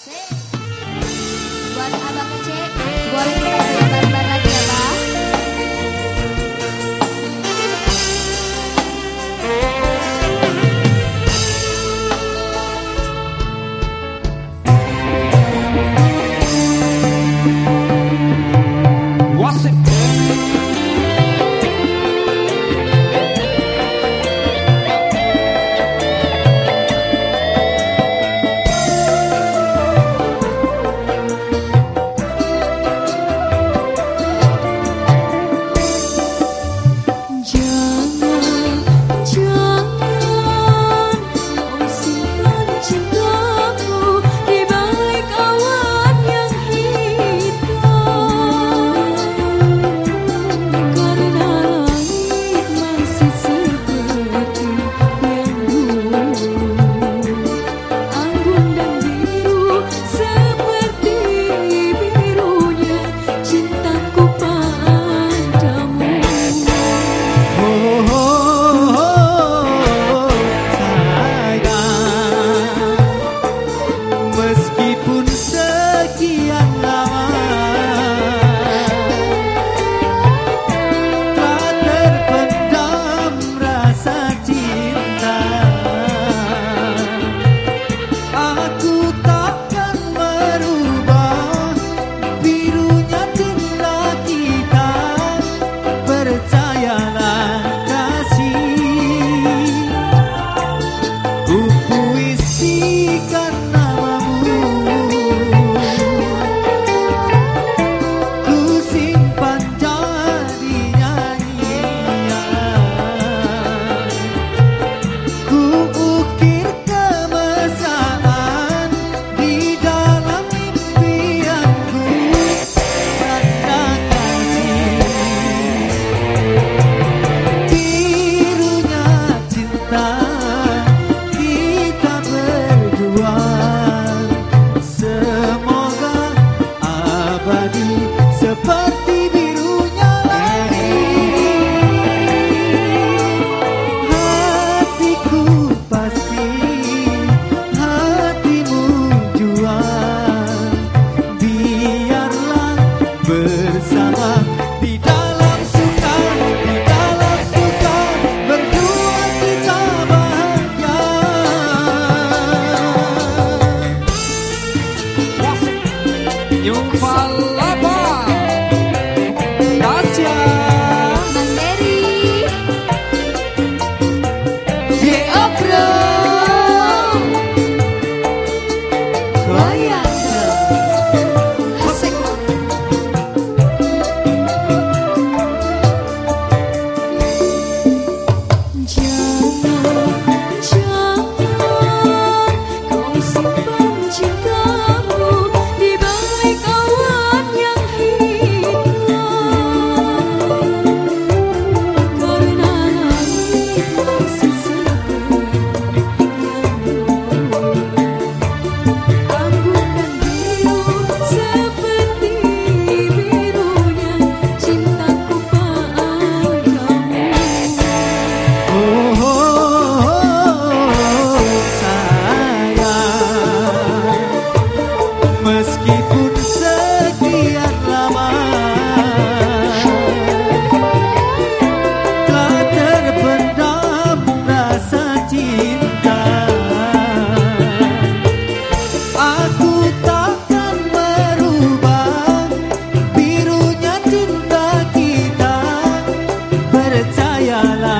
Buat abang kecil, boleh kita 呀啦。